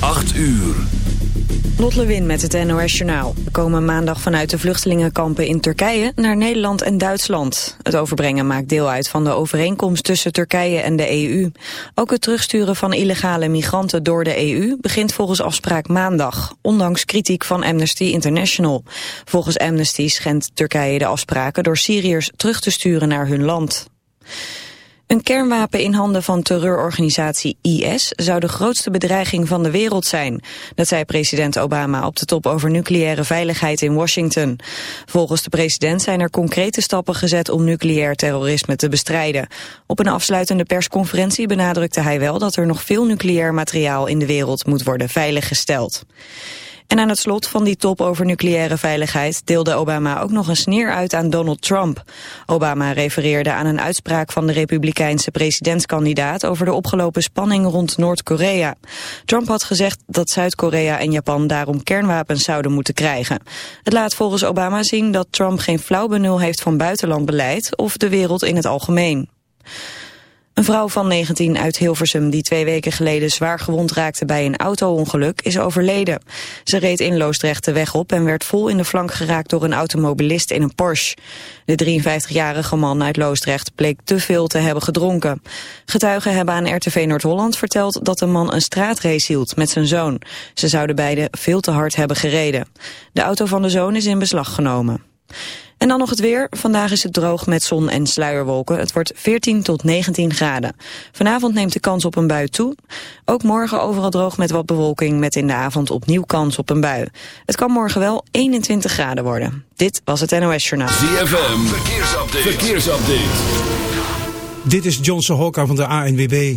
8 uur. Lot Lewin met het NOS Journaal. We komen maandag vanuit de vluchtelingenkampen in Turkije naar Nederland en Duitsland. Het overbrengen maakt deel uit van de overeenkomst tussen Turkije en de EU. Ook het terugsturen van illegale migranten door de EU begint volgens afspraak maandag. Ondanks kritiek van Amnesty International. Volgens Amnesty schendt Turkije de afspraken door Syriërs terug te sturen naar hun land. Een kernwapen in handen van terreurorganisatie IS zou de grootste bedreiging van de wereld zijn. Dat zei president Obama op de top over nucleaire veiligheid in Washington. Volgens de president zijn er concrete stappen gezet om nucleair terrorisme te bestrijden. Op een afsluitende persconferentie benadrukte hij wel dat er nog veel nucleair materiaal in de wereld moet worden veiliggesteld. En aan het slot van die top over nucleaire veiligheid deelde Obama ook nog een sneer uit aan Donald Trump. Obama refereerde aan een uitspraak van de republikeinse presidentskandidaat over de opgelopen spanning rond Noord-Korea. Trump had gezegd dat Zuid-Korea en Japan daarom kernwapens zouden moeten krijgen. Het laat volgens Obama zien dat Trump geen flauw benul heeft van buitenlandbeleid of de wereld in het algemeen. Een vrouw van 19 uit Hilversum die twee weken geleden zwaar gewond raakte bij een auto-ongeluk is overleden. Ze reed in Loosdrecht de weg op en werd vol in de flank geraakt door een automobilist in een Porsche. De 53-jarige man uit Loosdrecht bleek te veel te hebben gedronken. Getuigen hebben aan RTV Noord-Holland verteld dat de man een straatrace hield met zijn zoon. Ze zouden beide veel te hard hebben gereden. De auto van de zoon is in beslag genomen. En dan nog het weer. Vandaag is het droog met zon en sluierwolken. Het wordt 14 tot 19 graden. Vanavond neemt de kans op een bui toe. Ook morgen overal droog met wat bewolking met in de avond opnieuw kans op een bui. Het kan morgen wel 21 graden worden. Dit was het NOS Journaal. ZFM, verkeersupdate. verkeersupdate. Dit is Johnson Hokka van de ANWB.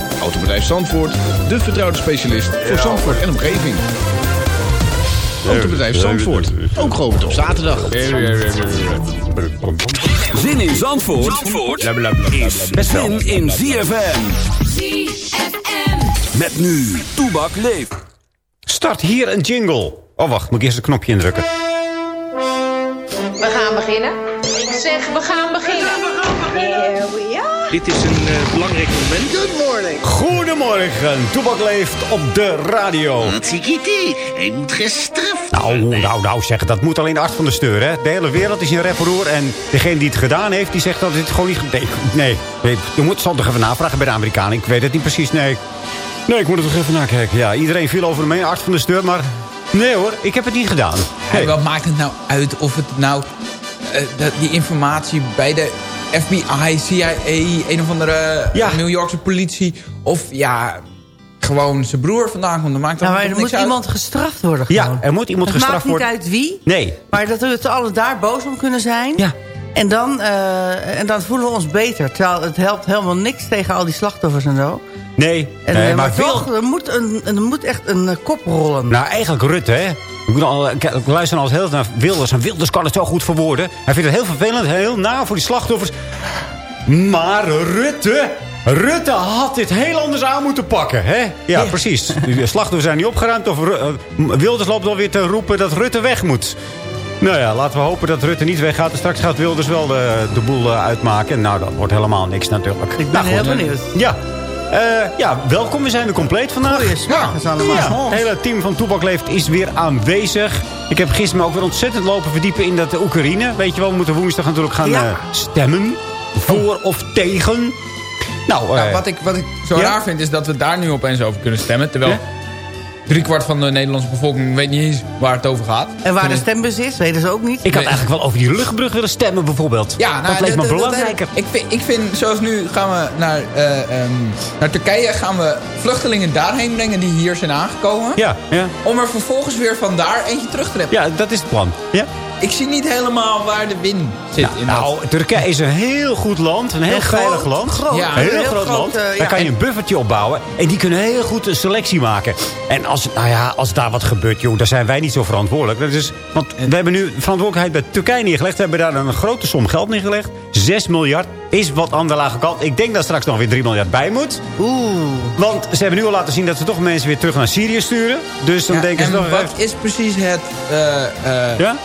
Autobedrijf Zandvoort, de vertrouwde specialist voor Zandvoort en omgeving. Autobedrijf Zandvoort, ook geopend op zaterdag. Zin in Zandvoort, Zandvoort is zin in ZFM. ZFM. Met nu, Toebak leeft. Start hier een jingle. Oh, wacht, moet ik eerst een knopje indrukken. We gaan beginnen. Ik zeg, we gaan beginnen. Here we are. Dit is een uh, belangrijk moment. Good morning. Goedemorgen, Toebak leeft op de radio. Tsikiti, hij moet gestraft Nou, nou, nou, zeg, dat moet alleen de art van de steur, hè. De hele wereld is in reparoer en degene die het gedaan heeft, die zegt dat het gewoon niet... Nee, nee, nee je moet het toch even navragen bij de Amerikanen. Ik weet het niet precies, nee. Nee, ik moet het toch even nakijken. Ja, iedereen viel over me heen, art van de steur, maar... Nee hoor, ik heb het niet gedaan. Hey, wat maakt het nou uit of het nou... Uh, dat die informatie bij de FBI, CIA, een of andere Ja. New Yorkse politie... of ja, gewoon zijn broer vandaan komt. Dan maakt dat Nou, maar er moet uit. iemand gestraft worden gewoon. Ja, er moet iemand het gestraft maakt niet worden. uit wie, Nee. maar dat we het alle daar boos om kunnen zijn. Ja. En dan, eh, en dan voelen we ons beter. Terwijl het helpt helemaal niks tegen al die slachtoffers en zo. Nee, En, nee eh, maar maar veel... toch, er moet, een, er moet echt een eh, kop rollen. Nou, eigenlijk Rutte, hè. Ik, moet al, ik ik luister al heel naar Wilders. En Wilders kan het zo goed verwoorden. Hij vindt het heel vervelend, heel na voor die slachtoffers. Maar Rutte... Rutte had dit heel anders aan moeten pakken, hè? Ja, precies. De slachtoffers zijn niet opgeruimd. Of Ru- eh, Wilders loopt alweer te roepen dat Rutte weg moet. Nou ja, laten we hopen dat Rutte niet weggaat. En straks gaat Wilders wel de, de boel eh, uitmaken. Nou, dat wordt helemaal niks natuurlijk. Ik ben Nou, heel goed. benieuwd. Ja. Eh, ja, welkom. We zijn weer compleet vandaag. Goeiesmorgens allemaal. Ja, het hele team van Toebak Leeft is weer aanwezig. Ik heb gisteren me ook weer ontzettend lopen verdiepen in dat Oekraïne. Weet je wel, we moeten woensdag natuurlijk gaan Ja. eh, stemmen. Voor of tegen. Nou, Nou, eh, wat, ik, wat ik zo ja? raar vind is dat we daar nu opeens over kunnen stemmen. Terwijl driekwart van de Nederlandse bevolking weet niet eens waar het over gaat. En waar de stembus is, weten ze ook niet. ik had eigenlijk wel over die luchtbrug willen stemmen bijvoorbeeld. Ja, nou, dat leek me dat- dat- belangrijker. Ik vind, ik vind, zoals nu gaan we naar, eh, ehm, naar Turkije... gaan we vluchtelingen daarheen brengen die hier zijn aangekomen. Ja, ja. Om er vervolgens weer van daar eentje terug te hebben. ja, dat is het plan. Ja. Ik zie niet helemaal waar de win zit in dat. Nou, Turkije is een heel goed land. Een heel En veilig groot, land. groot. Ja. Een heel, Heel groot, groot, land. eh, Daar ja. kan je En- een buffertje opbouwen. En die kunnen heel goed een selectie maken. En als, nou ja, als daar wat gebeurt, joh, daar zijn wij niet zo verantwoordelijk. Dat is, want we hebben nu verantwoordelijkheid bij Turkije neergelegd. We hebben daar een grote som geld neergelegd. 6 miljard is wat aan de lage kant. Ik denk dat straks nog weer 3 miljard bij moet. Oeh. Want ze hebben nu al laten zien dat ze toch mensen weer terug naar Syrië sturen. Dus dan Ja, denken ze en nog wat even... is precies het... eh, eh, Ja?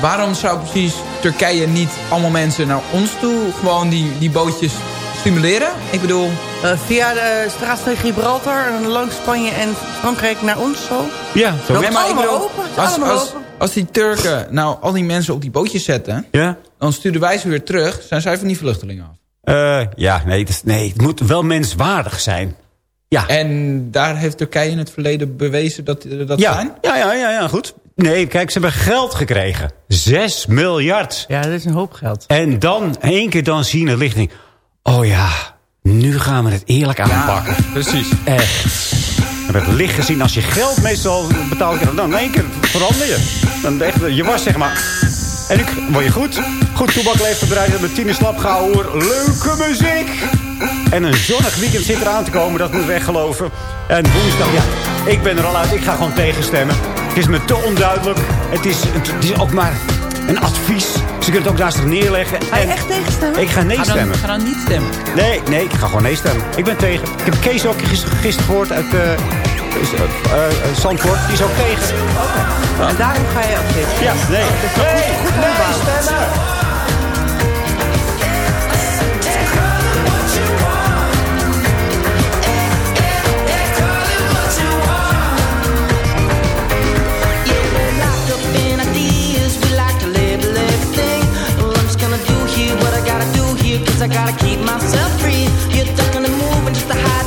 Waarom zou precies Turkije niet allemaal mensen naar ons toe... gewoon die, die bootjes stimuleren? Ik bedoel... Eh, via de straat van Gibraltar en langs Spanje en Frankrijk naar ons zo. Ja, zo. Dat Nee, is maar ik allemaal bedoel, open. Als, allemaal als, open. als die Turken nou al die mensen op die bootjes zetten... Ja? dan sturen wij ze weer terug. Zijn zij van die vluchtelingen af. Eh, ja, nee het, is, nee, het moet wel menswaardig zijn. Ja. En daar heeft Turkije in het verleden bewezen dat dat ja. zijn? Ja, ja, ja, ja, goed. Nee, kijk, ze hebben geld gekregen. 6 miljard. Ja, dat is een hoop geld. En dan, één keer dan zien het lichting. Oh ja, nu gaan we het eerlijk aanpakken. precies. Echt. We hebben het licht gezien. Als je geld meestal betaalt, dan in één keer verander je. Dan echt, je was zeg maar... En nu word je goed. Goed toebak leeft eruit met tien slap hoor. Leuke muziek. En een zonnig weekend zit eraan te komen. Dat moeten we echt geloven. En woensdag, ja, ik ben er al uit. Ik ga gewoon tegenstemmen. Het is me te onduidelijk. Het is, het is ook maar een advies. Ze kunnen het ook naast zich neerleggen. Ga je En echt tegenstemmen? Ik ga nee stemmen. ga dan niet stemmen. Nee, nee, ik ga gewoon nee stemmen. Ik ben tegen. Ik heb Kees ook gisteren, gehoord uit eh, eh, eh, Zandvoort. Die is ook tegen. En daarom ga je ook tegen. Ja, nee. Nee, Goed nee opbouwen. stemmen. I gotta keep myself free. You're ducking and moving just to hide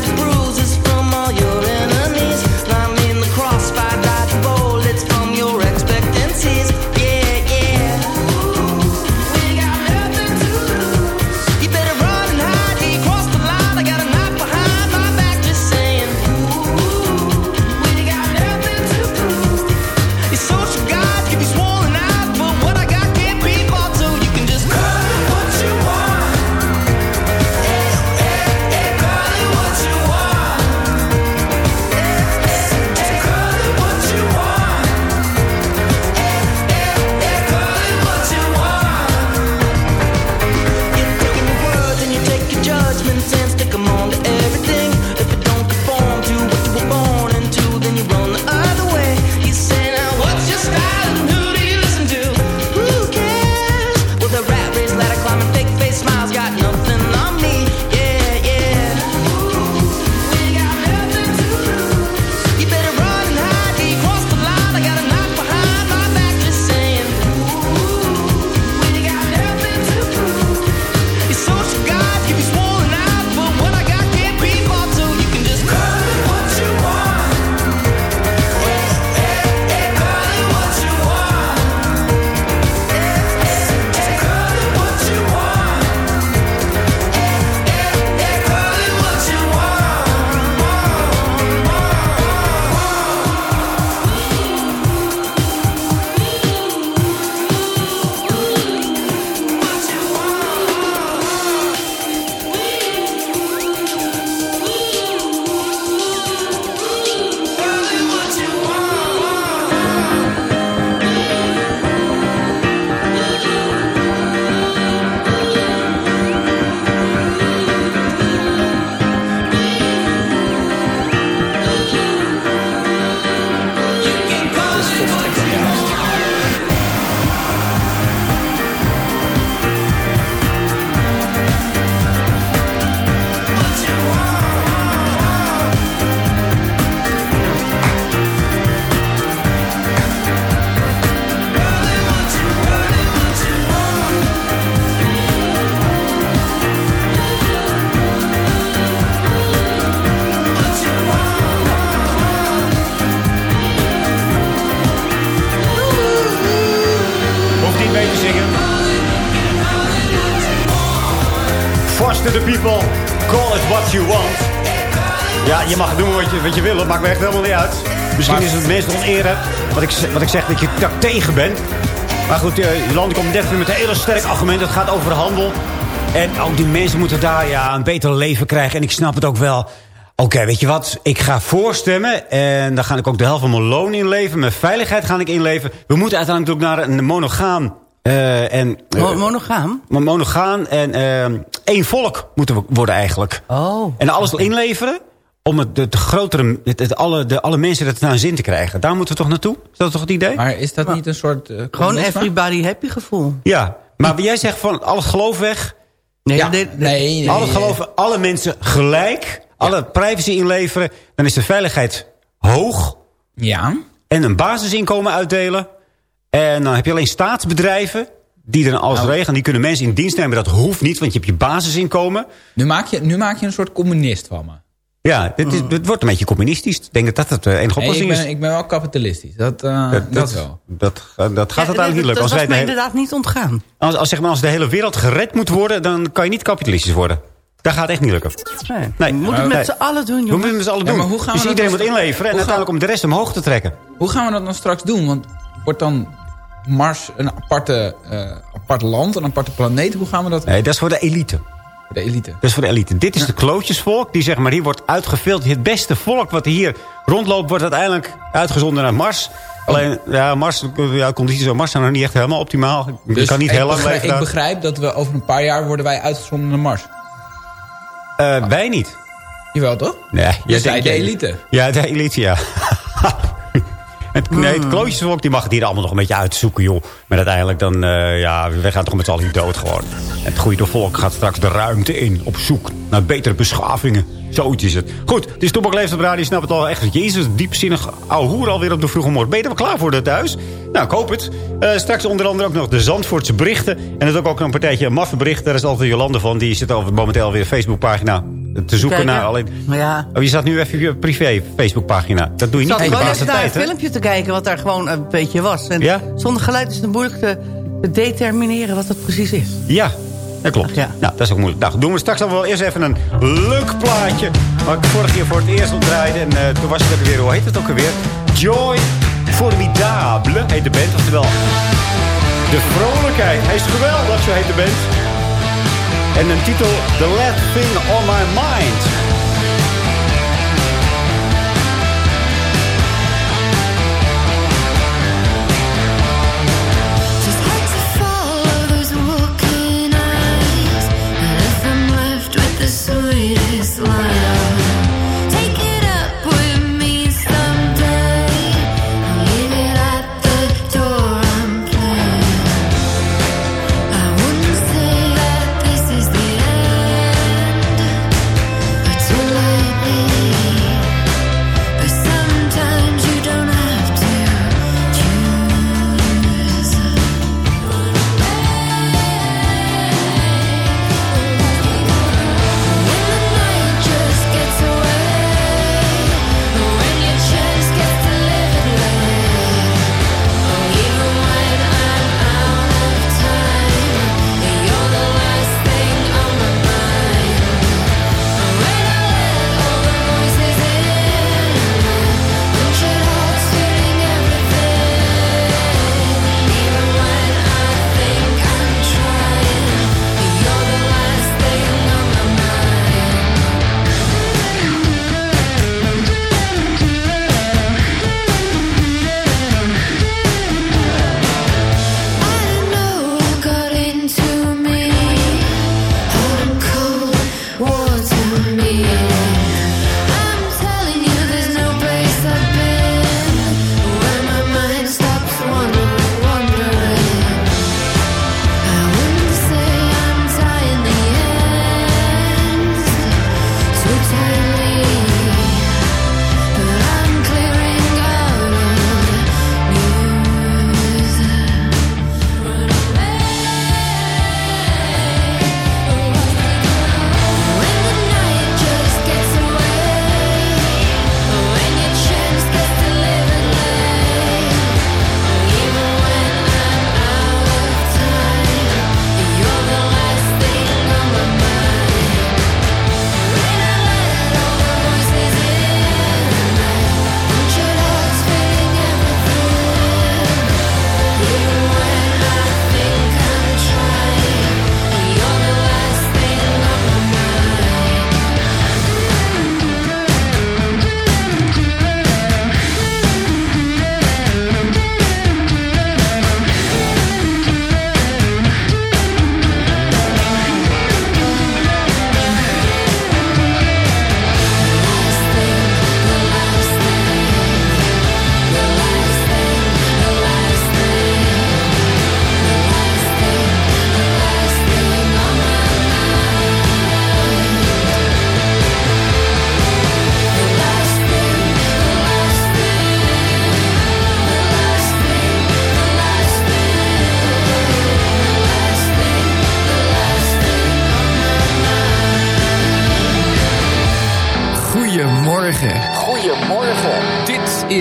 me echt helemaal niet uit. Misschien Maar- is het meest oneer wat ik, wat ik zeg dat je daar tegen bent. Maar goed, uh, Jolande komt net weer met een hele sterk argument. Het gaat over handel. En ook die mensen moeten daar ja, een beter leven krijgen. En ik snap het ook wel. Oké, weet je wat? Ik ga voorstemmen. En dan ga ik ook de helft van mijn loon inleveren. Mijn veiligheid ga ik inleveren. We moeten uiteindelijk ook naar een monogaam... eh, en, eh, Mo- monogaam? monogaan en eh, één volk moeten we worden eigenlijk. Oh. En alles inleveren om het, de, de grotere, het, het- alle, de, alle mensen het naar hun zin te krijgen. Daar moeten we toch naartoe? Is dat toch het idee? Maar is dat niet een soort... eh, Gewoon everybody happy gevoel. Ja, maar jij zegt van al het geloof weg. Nee, Ja, nee, nee. Al het geloof, alle mensen gelijk. Alle privacy inleveren. Dan is de veiligheid hoog. Ja. En een basisinkomen uitdelen. En dan heb je alleen staatsbedrijven. Die dan alles Nou. regelen. Die kunnen mensen in dienst nemen. Dat hoeft niet, want je hebt je basisinkomen. Nu maak, je, nu maak je een soort communist van me. Ja, dit, is, dit wordt een beetje communistisch. Ik denk dat dat het eh, enige Nee, ik, oplossing ben, is. ik ben wel kapitalistisch. Dat, eh, dat, wel. Dat, dat, dat gaat Ja, uiteindelijk niet lukken. dat was de, he- inderdaad niet ontgaan. als, als, zeg maar, als de hele wereld gered moet worden... dan kan je niet kapitalistisch worden. Dat gaat echt niet lukken. Nee. Nee. We moeten het Nee. met z'n allen doen, We jongen. moeten het met z'n allen Ja, doen. maar hoe gaan we dus dat iedereen moet inleveren... en Hoe gaan- uiteindelijk om de rest omhoog te trekken. Hoe gaan we dat dan straks doen? Want wordt dan Mars een aparte, eh, apart land, een aparte planeet? Hoe gaan we dat... Nee, dat is voor de elite. De elite. Dat is voor de elite. Dit is de klootjesvolk. Die zeg maar, hier wordt uitgefilterd. Het beste volk wat hier rondloopt... wordt uiteindelijk uitgezonden naar Mars. Alleen, ja, Mars, ja, condities op Mars zijn nog niet echt helemaal optimaal. Dus kan niet ik heel lang Ik begrijp dat we over een paar jaar worden wij uitgezonden naar Mars. Eh, wij niet. Jawel, toch? Nee, Je jij zei denkt- de elite. Ja, de elite, ja. het, nee, het klootjesvolk die mag het hier allemaal nog een beetje uitzoeken, joh. Maar uiteindelijk dan, eh, ja, we gaan toch met z'n allen hier dood gewoon. Het goede volk gaat straks de ruimte in op zoek naar betere beschavingen. Zoiets is het. Goed, het is Toepak Leeft op Radio. Je snapt het al echt. Jezus, diepzinnig ouwe hoer alweer op de vroege morgen. Ben je er wel klaar voor de thuis? Nou, ik hoop het. Eh, straks onder andere ook nog de Zandvoortse berichten. En dat is ook, ook een partijtje maffe berichten. Daar is altijd Jolande van. Die zit al momenteel weer een Facebookpagina te zoeken Kijken. naar alleen... Ja. Oh, je staat nu even op je privé Facebookpagina. Dat doe je Ik niet zat in de gewoon even naar een filmpje te kijken wat daar gewoon een beetje was. En Ja? zonder geluid is het moeilijk te, te determineren wat het precies is. Ja, dat klopt. Ja. Nou, dat is ook moeilijk. Nou, doen we straks dan wel eerst even een leuk plaatje. Wat ik vorige keer voor het eerst opdraaide. En eh, toen was het ook weer, hoe heet het ook alweer? Joy Formidable heet de band. Oftewel, de vrolijkheid. Hij is geweldig, zo heet de band. En een titel, The Last Thing on My Mind.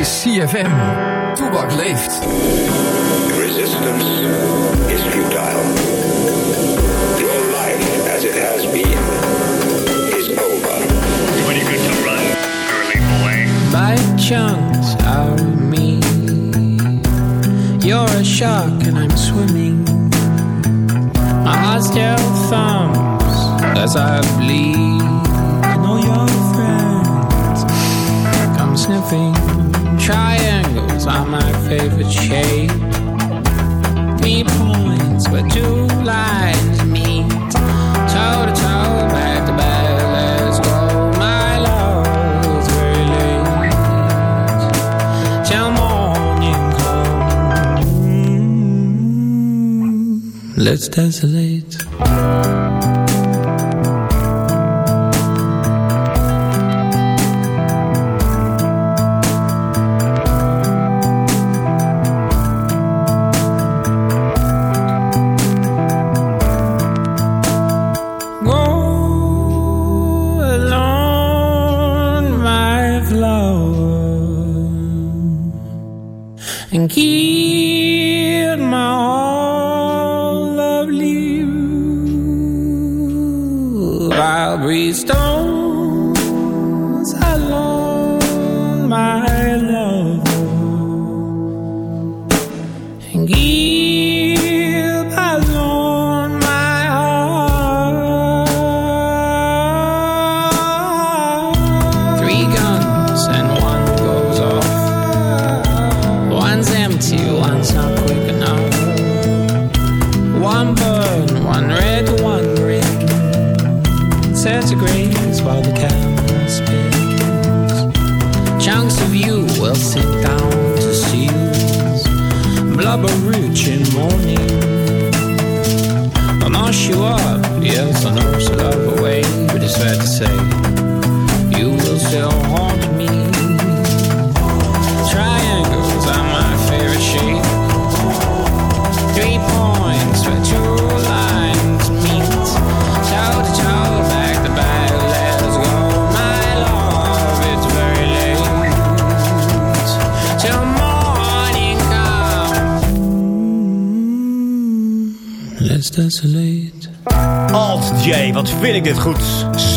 Is CFM. Toebak leeft. Resistance is futile. Your life as it has been is over. Pretty good to run, early boy. by chunks out of me. You're a shark and I'm swimming. My heart still thumps as I bleed. And all your friends come sniffing. Triangles are my favorite shape. Three points where two lines meet. Toe to toe, back to back, let's go. My love is very late.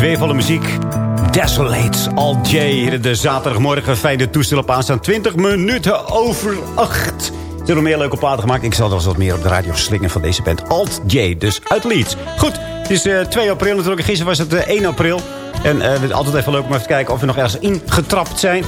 Zweefvolle muziek. Desolate, Alt J. De zaterdagmorgen, fijne toestel op aanstaan. 20 minuten over 8. Ze hebben meer leuke platen gemaakt. Ik zal er eens wat meer op de radio slingen van deze band. Alt J, dus uit Leeds. Goed, het is eh, 2 april natuurlijk. Gisteren was het eh, 1 april. En eh, het is altijd even leuk om even te kijken of we nog ergens ingetrapt zijn.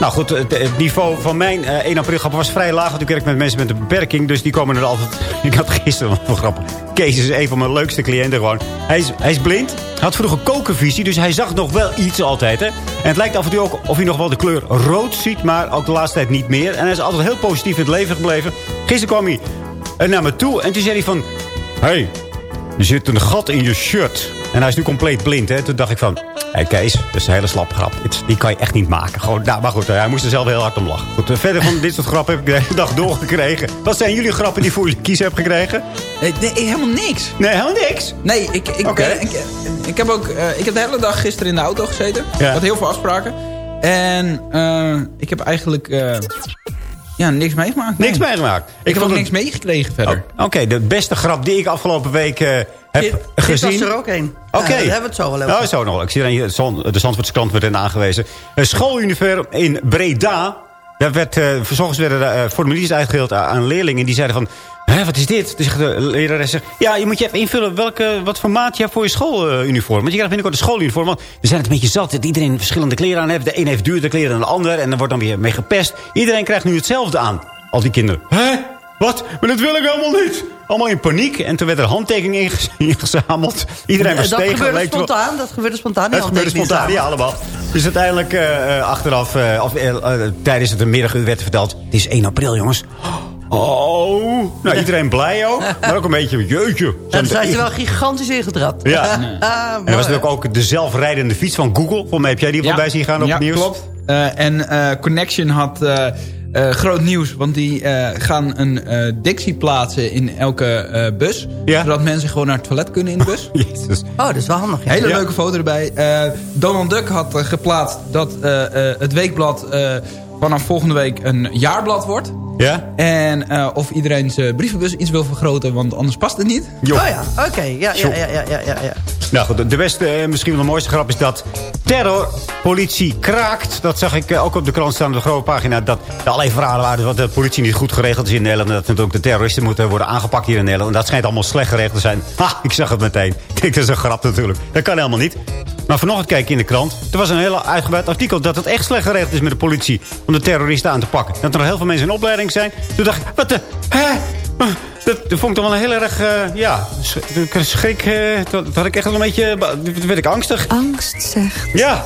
Nou goed, het, niveau van mijn eh, 1 april grap was vrij laag. Want ik werk met mensen met een beperking. Dus die komen er altijd... Ik had gisteren voor grappen. Kees is een van mijn leukste cliënten gewoon. Hij is, hij is blind. Had vroeger kokenvisie. Dus hij zag nog wel iets altijd. Hè? En het lijkt af en toe ook of hij nog wel de kleur rood ziet. Maar ook de laatste tijd niet meer. En hij is altijd heel positief in het leven gebleven. Gisteren kwam hij eh, naar me toe. En toen zei hij van... hey, er zit een gat in je shirt. En hij is nu compleet blind. Hè? Toen dacht ik van... Hé Kees, dat is een hele slappe grap. Die kan je echt niet maken. Gewoon, nou, maar goed, hij moest er zelf heel hard om lachen. Goed, eh, verder van dit soort grappen heb ik de hele dag doorgekregen. Wat zijn jullie grappen die voor jullie kiezen hebt gekregen? Nee, nee, helemaal niks. Nee, helemaal niks? Nee, ik, ik, eh, ik, ik heb ook eh, ik heb de hele dag gisteren in de auto gezeten. Ja. Ik had heel veel afspraken. En eh, ik heb eigenlijk eh, ja, niks meegemaakt. nee. Niks meegemaakt. Ik, heb ook het- niks meegekregen verder. Oké, de beste grap die ik afgelopen week eh, heb Dit gezien. was er ook een. Oké. Ja, daar hebben we het zo wel over. Nou, zo nog. Ik zie dan hier, de Zand- de Zandvoortse krant werd in aangewezen. Een schooluniform in Breda. Daar werd, eh verzorgers werden er, eh, formuliers uitgedeeld aan- leerlingen. Die zeiden van, wat is dit? Dus de lerares zegt, ja, je moet je even invullen welke, wat voor maat je hebt voor je schooluniform. Want je krijgt binnenkort een schooluniform. Want we zijn het een beetje zat dat iedereen verschillende kleren aan heeft. De een heeft duurder kleren dan de ander. En er wordt dan weer mee gepest. Iedereen krijgt nu hetzelfde aan. Al die kinderen. Hé? Wat? Maar dat wil ik helemaal niet. Allemaal in paniek. En toen werd er handtekeningen inge- ingezameld. Iedereen was dat tegen. gebeurde spontaan. Dat gebeurde spontaan. het gebeurde spontaan, ja, allemaal. Dus uiteindelijk eh, eh, achteraf, eh, of, tijdens het middaguur werd verteld... het is 1 april, jongens. Oh, nou, iedereen blij ook. Maar ook een beetje, jeutje. Daar zijn ze wel gigantisch ingetrapt. Ja. Ah, En er was natuurlijk ook de zelfrijdende fiets van Google. Volgens mij heb jij die wel bij zien gaan op ja, het nieuws. klopt. Eh, en eh, Connection had eh, groot nieuws. Want die eh, gaan een eh, Dixie plaatsen in elke eh, bus. Zodat mensen gewoon naar het toilet kunnen in de bus. Jezus. Oh, dat is wel handig. Ja. Hele Ja. leuke foto erbij. Eh, Donald Duck had geplaatst dat eh, eh, het weekblad eh, vanaf volgende week een jaarblad wordt. Ja? En eh, of iedereen zijn brievenbus iets wil vergroten, want anders past het niet. Jo. Oh ja, oké. Ja, ja, ja, ja, ja, ja, ja. Nou goed, de- de beste, eh, misschien wel de mooiste grap is dat terrorpolitie kraakt. Dat zag ik eh, ook op de krant staan op de grote pagina. Dat er allerlei verhalen waren dat de politie niet goed geregeld is in Nederland. En dat natuurlijk de terroristen moeten worden aangepakt hier in Nederland. En dat schijnt allemaal slecht geregeld te zijn. Ha, ik zag het meteen. Ik denk, dat is een grap natuurlijk. Dat kan helemaal niet. Maar vanochtend kijk ik in de krant. Er was een heel uitgebreid artikel dat het echt slecht geregeld is met de politie. Om de terroristen aan te pakken. Dat er nog heel veel mensen in opleiding zijn. Toen dacht ik, wat de... Hè? Ah, Dat, dat vond ik toch wel een heel erg, eh, ja, sch- ik schrik. eh, dat, dat had ik echt wel een beetje, werd ik angstig. Angst zegt. Ja.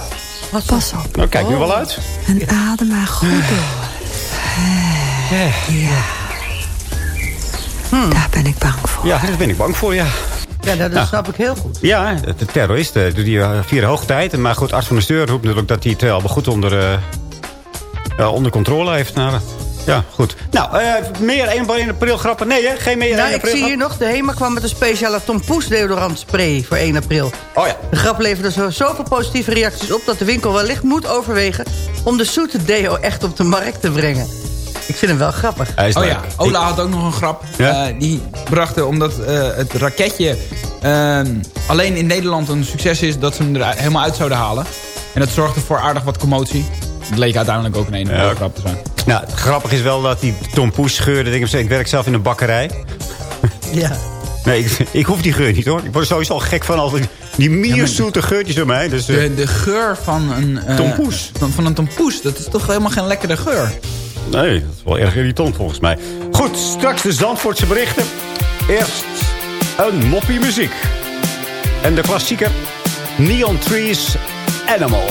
Pas op. Nou, kijk nu wel uit. En adem maar goed door. Ja. Daar ben ik bang voor. Ja, daar ben ik bang voor, ja. Ja, dat, dat snap ik heel goed. Ja, de terrorist eh, doet die uh, vier hoogtijd. Maar goed, Art van der Steur roept natuurlijk dat hij het wel goed onder, eh, onder controle heeft. Nou, ja, goed. Nou, eh, meer 1 april grappen? Nee, hè? Geen meer 1 Nou, ik april zie hier nog, de HEMA kwam met een speciale Tom Poes deodorant spray voor 1 april. Oh ja. De grap leverde zo, zoveel positieve reacties op dat de winkel wellicht moet overwegen om de zoete deo echt op de markt te brengen. Ik vind hem wel grappig. Hij is Oh leuk. ja, Ola had ook nog een grap. Ja? Eh, die brachten, omdat eh, het raketje ehm, alleen in Nederland een succes is... dat ze hem er helemaal uit zouden halen. En dat zorgde voor aardig wat commotie. Het leek uiteindelijk ook een ene Ja. grap te zijn. Nou, het grappig is wel dat die Tom Poes geurde. Ik, ik werk zelf in een bakkerij. Ja. Nee, ik, ik hoef die geur niet hoor. Ik word er sowieso al gek van al die, die mierzoete geurtjes door mij. Dus, eh, De, de geur van een... eh, Tompoes. Van, van een tompoes, dat is toch helemaal geen lekkere geur. Nee, dat is wel erg irritant volgens mij. Goed, straks de Zandvoortse berichten. Eerst een moppie muziek. En de klassieker Neon Trees Animal.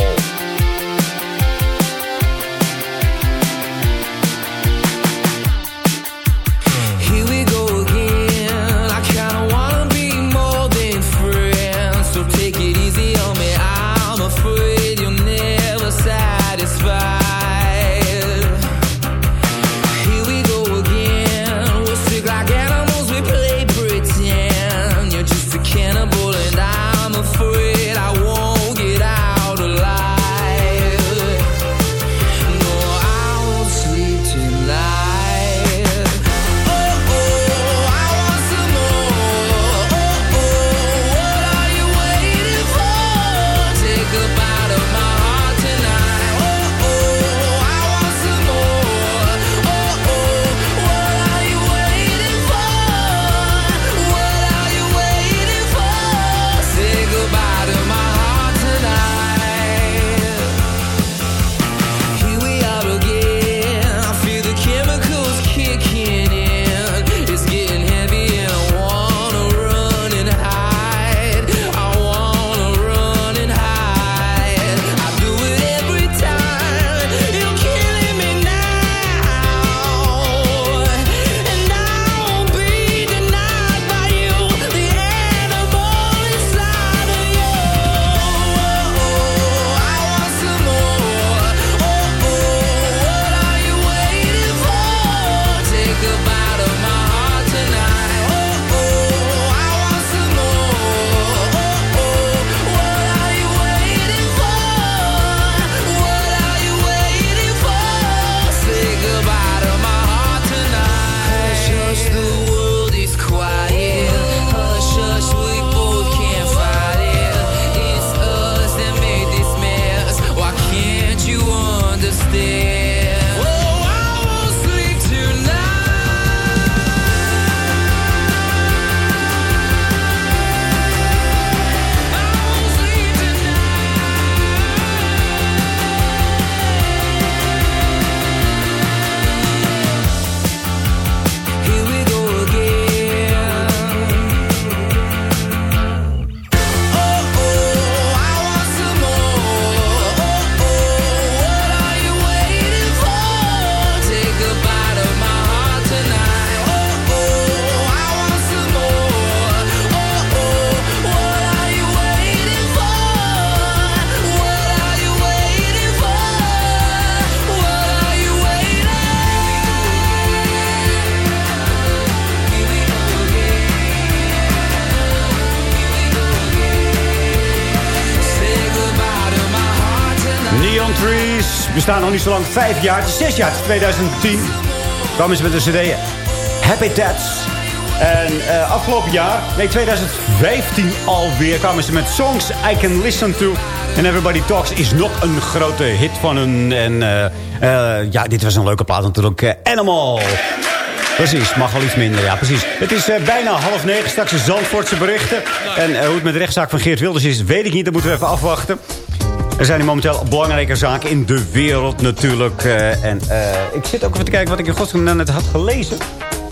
Zo lang. Vijf jaar. Zes jaar. Het is 2010. Kwamen ze met de cd Habitats. En eh, afgelopen jaar, nee 2015 alweer, kwamen ze met Songs I Can Listen To. En Everybody Talks is nog een grote hit van hun. En eh, eh, ja, dit was een leuke plaat natuurlijk. Animal. Precies, mag wel iets minder, ja precies. Het is bijna half negen, straks de Zandvoortse berichten. En hoe het met de rechtszaak van Geert Wilders is, weet ik niet. Dat moeten we even afwachten. Er zijn momenteel belangrijke zaken in de wereld natuurlijk. eh, en eh, ik zit ook even te kijken wat ik in godsnaam net had gelezen.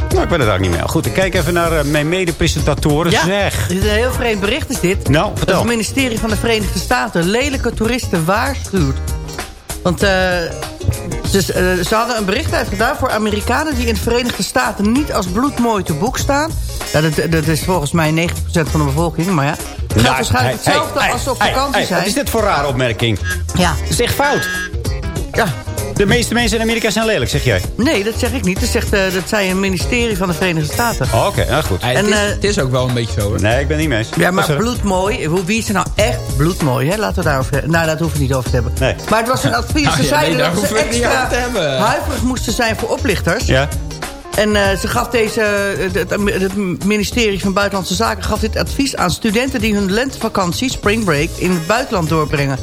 Nou, ik weet het eigenlijk niet meer. Goed, ik kijk even naar eh, mijn mede-presentatoren. Ja, Zeg. dit is een heel vreemd bericht is dit. Nou, Dat vertel. het ministerie van de Verenigde Staten lelijke toeristen waarschuwt. Want eh, ze, eh, ze hadden een bericht uitgedaan voor Amerikanen... die in de Verenigde Staten niet als bloedmooi te boek staan. Ja, dat, dat is volgens mij 90% van de bevolking, maar ja. Het geldt Nou, waarschijnlijk hey, hetzelfde hey, als ze op hey, vakantie hey, zijn. Wat is dit voor een rare opmerking? Ja. Dat is echt fout. Ja. De meeste mensen in Amerika zijn lelijk, zeg jij. Nee, dat zeg ik niet. Dat, zegt, eh, dat zei een ministerie van de Verenigde Staten. Oh, Oké, nou goed. het, En, is, eh, het is ook wel een beetje zo hoor. Nee, ik ben niet mee eens. Ja, maar bloedmooi. Hoe- Wie is er nou echt bloedmooi? Hè? Laten we daarover... Nou, dat hoeven we niet over te hebben. Nee. Maar het was een advies. Nou Ze ja, zeiden nee, daar dat ze hoeven we het niet extra over te hebben. huiverig moesten zijn voor oplichters. Ja? En eh, ze gaf deze, eh, het, ministerie van Buitenlandse Zaken gaf dit advies aan studenten die hun lentevakantie, spring break, in het buitenland doorbrengen.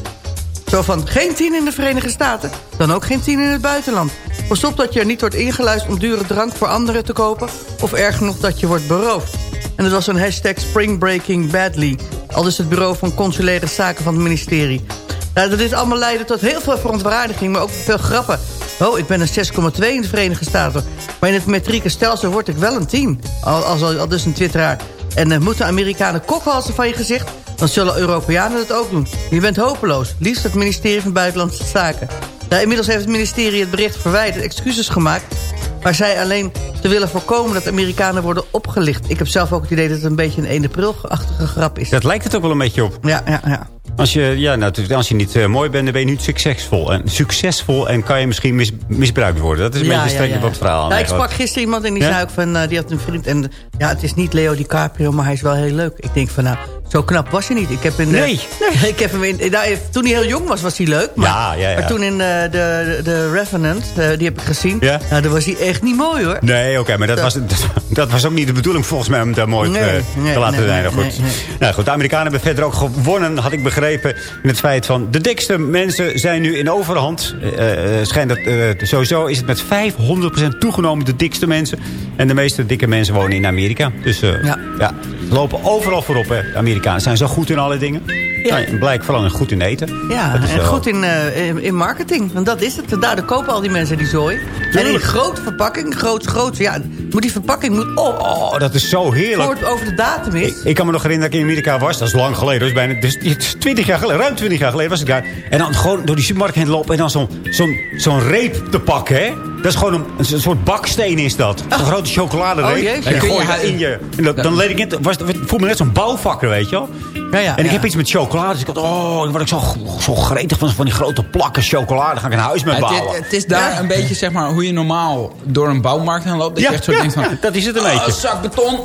Zo van, geen tien in de Verenigde Staten, dan ook geen tien in het buitenland. Pas op dat je er niet wordt ingeluisterd om dure drank voor anderen te kopen... of erger nog dat je wordt beroofd. En dat was een hashtag springbreaking badly. Al is het bureau van consulaire zaken van het ministerie. Nou, dat dit allemaal leidde tot heel veel verontwaardiging, maar ook veel grappen. Oh, ik ben een 6,2 in de Verenigde Staten. Maar in het metrieke stelsel word ik wel een 10. Al, als, al, al dus een twitteraar. En eh, moeten Amerikanen kokhalzen van je gezicht... dan zullen Europeanen dat ook doen. Je bent hopeloos. Liefst het ministerie van Buitenlandse Zaken. Nou, inmiddels heeft het ministerie het bericht verwijderd... excuses gemaakt... maar zij alleen te willen voorkomen dat Amerikanen worden opgelicht. Ik heb zelf ook het idee dat het een beetje een 1 april-achtige grap is. Dat lijkt het ook wel een beetje op. Ja, ja, ja. Als je, ja, nou, als je niet eh, mooi bent, dan ben je niet succesvol. En succesvol en kan je misschien mis- misbruikt worden. Dat is een beetje een strekje van het verhaal. Nou, ik sprak gisteren iemand en die Ja? zei ook van... eh, die had een vriend en ja, het is niet Leo DiCaprio, maar hij is wel heel leuk. Ik denk van, nou, zo knap was hij niet. Ik heb in, eh, Nee. ik heb hem in, nou, toen hij heel jong was, was hij leuk. Maar, Ja, ja, ja. maar toen in eh, de, de, Revenant, eh, die heb ik gezien... Ja? Nou, dan was hij echt niet mooi, hoor. Nee, oké, maar dat was, dat, dat was ook niet de bedoeling volgens mij om daar mooi Nee, eh, nee, te laten nee, zijn. nee, goed. nee, nee. Nou goed, de Amerikanen hebben verder ook gewonnen, had ik begrepen. In het feit van de dikste mensen zijn nu in overhand. Eh, eh, schijnt dat, eh, sowieso is het met 500% toegenomen, de dikste mensen. En de meeste dikke mensen wonen in Amerika. Dus eh, Ja. lopen overal voorop. Hè. De Amerikanen zijn zo goed in alle dingen. Ja. Nou, blijkt vooral goed in eten. Ja, en wel- goed in, eh, in, in marketing. Want dat is het. Daardoor kopen al die mensen die zooi. En in grote verpakking, groot, groot. Ja, moet die verpakking moet op. Oh, dat is zo heerlijk. Voor het over de datum is. Ik kan me nog herinneren dat ik in Amerika was. Dat is lang geleden. Dat is bijna dus, het is 20 jaar geleden. Ruim 20 jaar geleden was ik daar. En dan gewoon door die supermarkt heen lopen. En dan zo'n zo'n zo'n reep te pakken. Hè? Dat is gewoon een, een soort baksteen is dat. Een grote chocoladereep. Oh, en Kun je gooi je haar- in je... En dat, dan leed ik net, was, ik voel me net zo'n bouwvakker, weet je wel. Ja, ja, en ik ja. heb iets met chocolade. Dus ik dacht, oh, dan word ik zo, zo gretig van, van die grote plakken chocolade. Dan ga ik een huis mee Het, bouwen. het, het is daar een beetje zeg maar, hoe je normaal door een bouwmarkt heen loopt. Dat Ja, je echt zo ja, denkt van... ja, dat is het een "Ah, beetje." zak beton.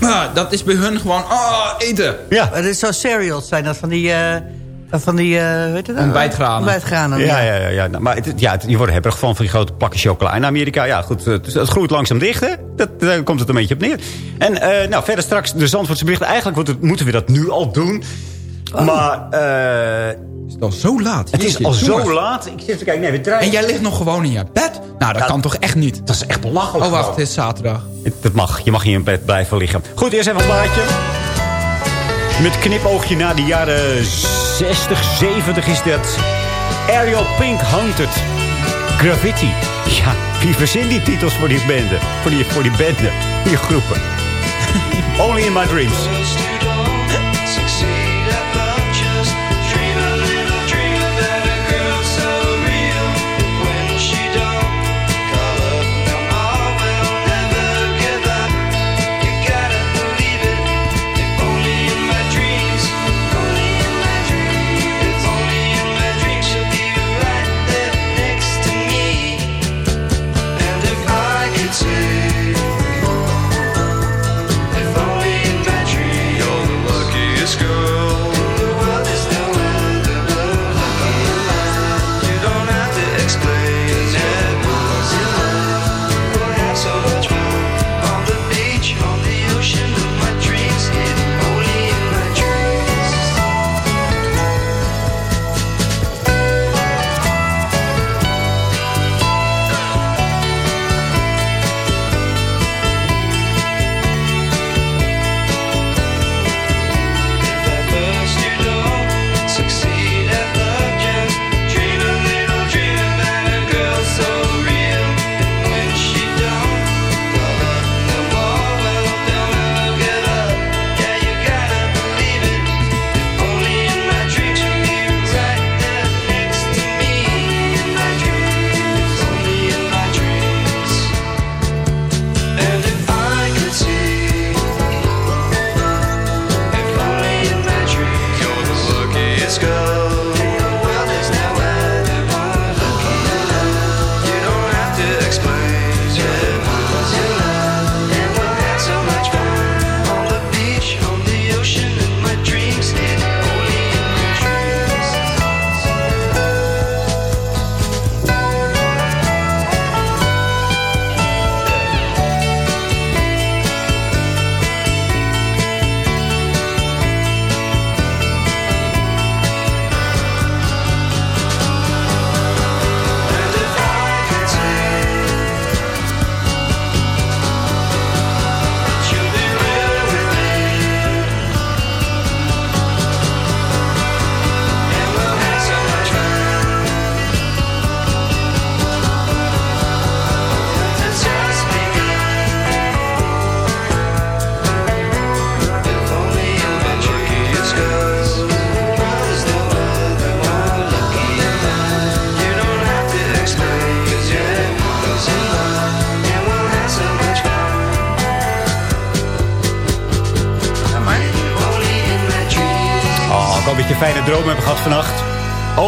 Ah, dat is bij hun gewoon ah, eten. Ja. Het is zo cereals zijn dat van die... eh, van die, eh weet je dat? Ontbijtgranen. Ontbijtgranen, Ja, ja, ja. ja. Nou, Maar het, ja, het, je wordt hebberig van, van die grote plakken chocola. In Amerika, ja goed, het, het groeit langzaam dicht, hè. Dat, daar komt het een beetje op neer. En eh, nou, verder straks de Zandvoortse berichten. Eigenlijk wordt het- moeten we dat nu al doen. Maar eh, Is het al zo laat? het is al zo laat. Ik zit te kijken, nee, we draaien. En jij ligt nog gewoon in je bed? Nou, dat Ja, kan toch echt niet? Dat is echt belachelijk. Oh, wacht, gewoon. het is zaterdag. Dat mag. Je mag hier in bed blijven liggen. Goed, eerst even een plaatje. Met knipoogje naar de jaren 60, 70 is dat. Ariel Pink Haunted. Gravity. Ja, wie verzint die titels voor die bende? Voor die, voor die bende, die groepen. Only in my dreams.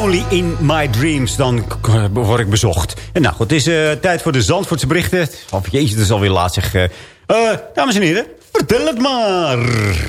Only in my dreams, dan word ik bezocht. En nou goed, het is eh, tijd voor de Zandvoortse berichten. Of jeetje, het is alweer laat zeg. eh. Eh, dames en heren, vertel het maar.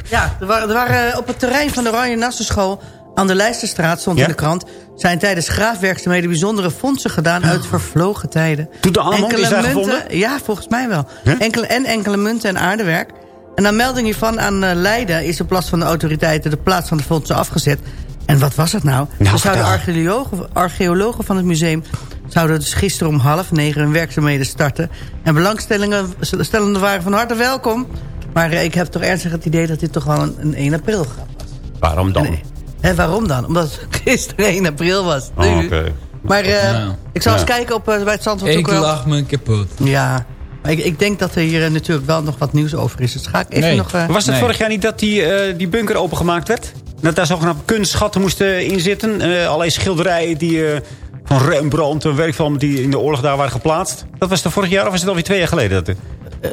Ja, er waren, er waren op het terrein van de Oranje Nassenschool aan de Leijsterstraat, stond Ja? in de krant... zijn tijdens graafwerkzaamheden bijzondere fondsen gedaan uit vervlogen tijden. Toen de allemaal is daar munten, gevonden? Ja, volgens mij wel. Enkele, en enkele munten en aardewerk. En na melding hiervan aan Leiden is op last van de autoriteiten... de plaats van de fondsen afgezet. En wat was het nou? Nou, zouden archeologen, archeologen van het museum... zouden dus gisteren om half negen hun werkzaamheden starten. En belangstellingen stellenden waren van harte welkom. Maar eh, ik heb toch ernstig het idee dat dit toch wel een, een 1 april grap was. Waarom dan? Hè, waarom dan? Omdat het gisteren 1 april was. Oh. Oké. Maar eh, Ja. ik zal eens kijken op, eh, bij het Zandvoort Ik ook wel. lach me kapot. Ja, maar ik, ik denk dat er hier natuurlijk wel nog wat nieuws over is. Dus ga ik even Nee. nog... eh, Was het Nee. vorig jaar niet dat die, eh, die bunker opengemaakt werd? Dat daar zogenaamd kunstschatten moesten in zitten? Eh, allerlei schilderijen die, eh, van Rembrandt en werk van die in de oorlog daar waren geplaatst. Dat was het vorig jaar of was het alweer twee jaar geleden? Dat,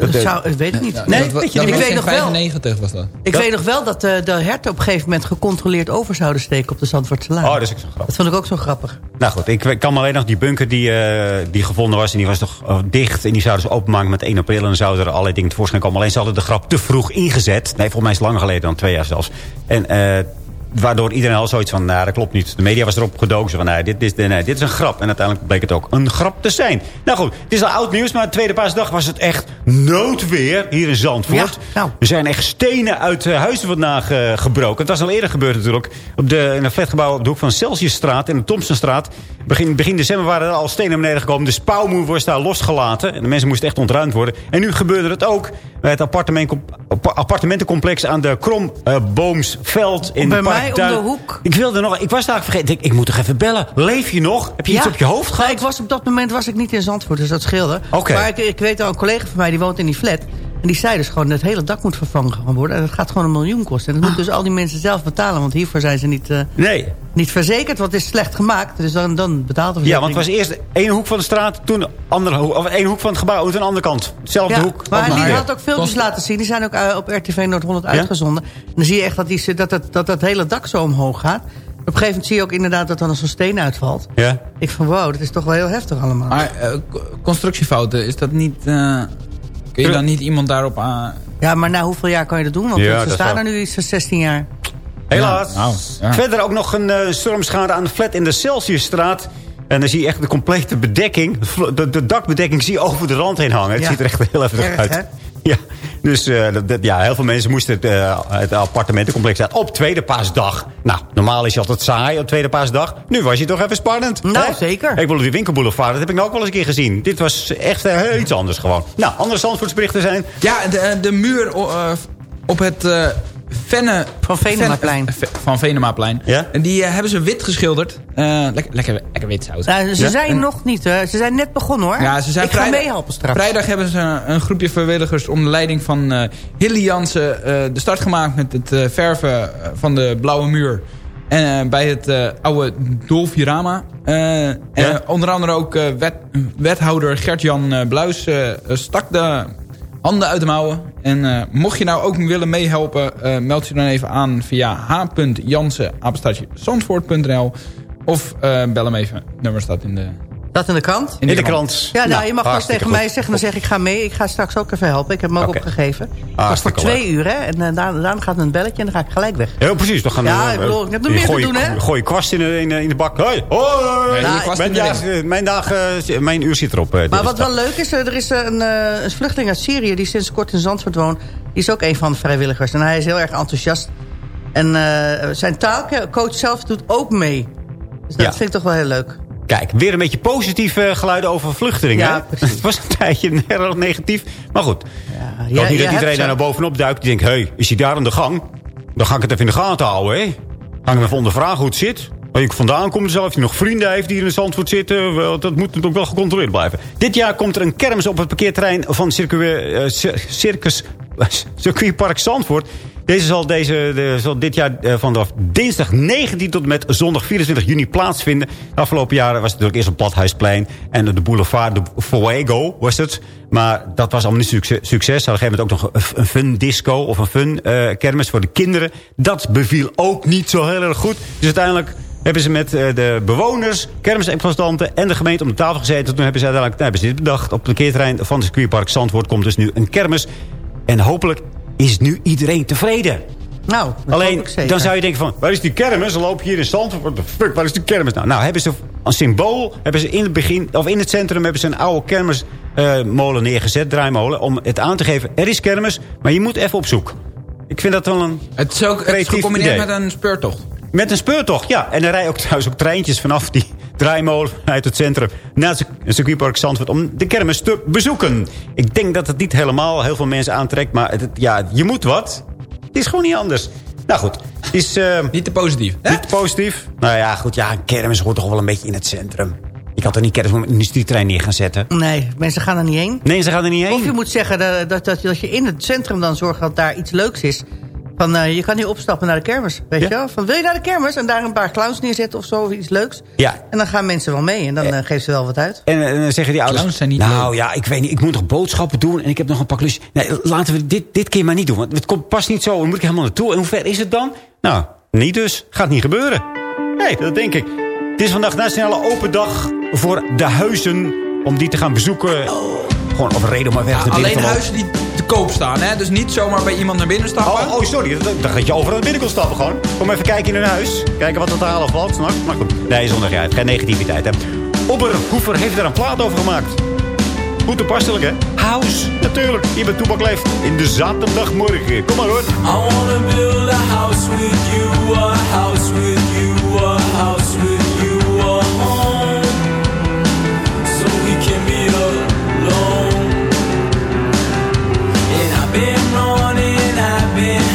dat, eh, zou, ik weet het niet. Ja, nee, dat, weet dat Ik weet nog wel. 95 was dat. ik weet nog wel dat eh, de herten op een gegeven moment gecontroleerd over zouden steken op de Zandvoortse Laan. oh, dat is ook zo grappig. Dat vond ik ook zo grappig. Nou goed, ik kan me alleen nog die bunker die, eh, die gevonden was... en die was toch dicht en die zouden ze openmaken met 1 april... en dan zouden er allerlei dingen tevoorschijn komen. Alleen ze hadden de grap te vroeg ingezet. Nee, volgens mij is het langer geleden dan twee jaar zelfs. En waardoor iedereen al zoiets van, nou dat klopt niet. De media was erop gedoken. Van, nee dit, is, nee, dit is een grap. En uiteindelijk bleek het ook een grap te zijn. Nou goed, het is al oud nieuws, maar de tweede paasdag was het echt noodweer hier in Zandvoort. Ja, nou. Er zijn echt stenen uit uh, huizen vandaag uh, gebroken. Het was al eerder gebeurd natuurlijk. Op de, in een flatgebouw op de hoek van Celsiusstraat en de Thompsonstraat. Begin, begin december waren er al stenen naar beneden gekomen. De spouwmoer was daar losgelaten. En de mensen moesten echt ontruimd worden. En nu gebeurde het ook bij het appartement, appartementencomplex aan de Kromboomsveld in Bij de Park mij om Duin. de hoek. Ik wilde nog, ik was daar vergeten. Ik, ik moet toch even bellen. Leef je nog? Heb je iets op je hoofd gehad? Ik was op dat moment was ik niet in Zandvoort, dus dat scheelde. Maar ik, ik weet al, een collega van mij die woont in die flat. En die zei dus gewoon dat het hele dak moet vervangen gaan worden. En dat gaat gewoon een miljoen kosten. En dat moeten dus al die mensen zelf betalen. Want hiervoor zijn ze niet, uh, nee. niet verzekerd. Want het is slecht gemaakt. Dus dan, dan betaalt de Ja, want het was eerst één hoek van de straat. Toen andere hoek, of één hoek van het gebouw. Uit een andere kant. Hetzelfde ja, hoek. Maar die ja. had ook filmpjes laten zien. Die zijn ook uh, op RTV Noord-Holland uitgezonden. En dan zie je echt dat, die, dat, dat, dat dat hele dak zo omhoog gaat. Op een gegeven moment zie je ook inderdaad dat er dan zo'n steen uitvalt. Ja. Ik van wow, dat is toch wel heel heftig allemaal. Maar uh, constructiefouten, is dat niet... Uh, kun je dan niet iemand daarop aan... Ja, maar na hoeveel jaar kan je dat doen? Want ja, ze staan er nu iets van 16 jaar. Helaas. Ja, nou, ja. Verder ook nog een uh, stormschade aan de flat in de Celsiusstraat. En dan zie je echt de complete bedekking. De, de dakbedekking zie je over de rand heen hangen. Het Ja. ziet er echt heel even Erg, uit. hè? Ja, dus uh, dat, dat, ja, heel veel mensen moesten het, uh, het appartementencomplex uit op tweede paasdag. Nou, normaal is je altijd saai op tweede paasdag. Nu was je toch even spannend. Nou, hè? zeker. Ik wilde die winkelboulevard, dat heb ik nou ook wel eens een keer gezien. Dit was echt uh, iets anders gewoon. Nou, andere Zandvoortsberichten zijn... Ja, de, de muur op het Venne... Van Venemaplein. Ven, van Venemaplein. Ja? En die hebben ze wit geschilderd. lekker, lekker, lekker wit zout. Nou, ze Ja? zijn En- nog niet, hè. Ze zijn net begonnen, hoor. Ja, ze zijn ik ga vrijdag- meehelpen straks. Vrijdag hebben ze een, een groepje vrijwilligers onder leiding van eh Hilly Jansen eh, de start gemaakt met het eh, verven eh, van de blauwe muur. En eh, bij het eh, oude Dolfirama. Eh, en onder andere ook eh, wet, wethouder Gert-Jan eh, Bluis eh, stak de handen uit de mouwen. En eh, mocht je nou ook willen meehelpen, eh, meld je dan even aan via h.jansen.zandvoort.nl of eh, bel hem even. Nummer staat in de... Dat in de krant? In de krant. Ja, nou, Nou, je mag vast tegen mij zeggen. Dan zeg ik, ga mee. Ik ga straks ook even helpen. Ik heb hem ook opgegeven. Dat is voor twee leuk. uur, hè. En uh, daarna, daarna gaat een belletje en dan ga ik gelijk weg. Heel precies. Dan gaan Ja, we, ik bedoel, ik heb nog meer te doen, hè? Gooi je kwast in de, in de, in de bak. Hoi, hoi. Nee, Nou, je kwast mijn, dag, mijn, dag, eh, mijn uur zit erop. eh, Maar wat het. wel leuk is, eh, er is eh, een, eh, een vluchteling uit Syrië... die sinds kort in Zandvoort woont. Die is ook een van de vrijwilligers. En hij is heel erg enthousiast. En eh, zijn taalcoach zelf doet ook mee. Dus dat Ja. vind ik toch wel heel leuk. Kijk, weer een beetje positieve geluiden over vluchtelingen. Ja, hè? precies. Het was een tijdje erg negatief. Maar goed, Ja, ik hoop niet dat iedereen daar naar bovenop duikt. Die denkt, hé, hey, is hij daar aan de gang? Dan ga ik het even in de gaten houden, hè? Ga ik hem even ondervragen hoe het zit. Waar ik vandaan kom, of hij nog vrienden heeft die in de Zandvoort zitten. Wel, dat moet natuurlijk wel gecontroleerd blijven. Dit jaar komt er een kermis op het parkeerterrein van circuit, eh, cir- Circus, circuitpark Zandvoort. Deze zal, deze, de, dit jaar eh, vanaf dinsdag 19 tot met zondag 24 juni plaatsvinden. De afgelopen jaren was het natuurlijk eerst op Badhuisplein. En de boulevard de Fuego was het. Maar dat was allemaal niet succes. succes. Ze hadden op een gegeven moment ook nog een fun disco of een fun eh, kermis voor de kinderen. Dat beviel ook niet zo heel erg goed. Dus uiteindelijk hebben ze met eh, de bewoners, kermisexploitanten en de gemeente om de tafel gezeten. Toen hebben ze uiteindelijk nou, hebben ze dit bedacht. Op het parkeerterrein van het circuitpark Zandvoort komt dus nu een kermis. En hopelijk is nu iedereen tevreden. Nou, Alleen, ik zeker. dan zou je denken van, waar is die kermis? Dan loop je hier in Zandvoort. What the fuck, waar is die kermis? Nou, nou hebben ze een symbool, hebben ze in het begin, of in het centrum hebben ze een oude kermismolen neergezet, draaimolen, om het aan te geven. Er is kermis, maar je moet even op zoek. Ik vind dat wel een Het is ook het is creatief gecombineerd idee. met een speurtocht. Met een speurtocht, ja. En er rijden ook trouwens ook treintjes vanaf die draaimolen uit het centrum naar het circuitpark Zandvoort om de kermis te bezoeken. Ik denk dat het niet helemaal heel veel mensen aantrekt, maar het, ja, je moet wat. Het is gewoon niet anders. Nou goed, het is... eh, Niet te positief. niet te positief. Nou ja, goed, ja, een kermis hoort toch wel een beetje in het centrum. Ik had er niet kermis met een industrietrein neer gaan zetten. Nee, mensen gaan er niet heen. Nee, ze gaan er niet heen. Of je moet zeggen dat, dat, dat, dat je in het centrum dan zorgt dat daar iets leuks is. Van, eh, je kan nu opstappen naar de kermis, weet Ja. je wel? Van, wil je naar de kermis? En daar een paar clowns neerzetten of zo, of iets leuks. Ja. En dan gaan mensen wel mee en dan eh, geven ze wel wat uit. En, en dan zeggen die ouders... Clowns zijn niet nou leuk. ja, ik weet niet, ik moet nog boodschappen doen... en ik heb nog een paar klusjes. Nee, laten we dit, dit keer maar niet doen. Want het komt pas niet zo. Dan moet ik helemaal naartoe. En hoe ver is het dan? Nou, niet dus. Gaat niet gebeuren. Nee, dat denk ik. Het is vandaag Nationale Open Dag voor de huizen. Om die te gaan bezoeken. Gewoon of reden om maar weg Ja, te binnen alleen huizen die te koop staan. Hè? Dus niet zomaar bij iemand naar binnen stappen. Oh, oh, sorry. Dan gaat je overal naar binnen kon stappen gewoon. Kom even kijken in hun huis. Kijken wat er te halen valt. s'nachts. Maar goed. Nee, zonder ja, geen negativiteit. Hè. Oberhoever heeft er een plaat over gemaakt. Goed toepasselijk, hè? House, natuurlijk. Hier bij Toebak leeft in de zaterdagmorgen. Kom maar hoor. I wanna build a house with you, a house with you, a house with you, coming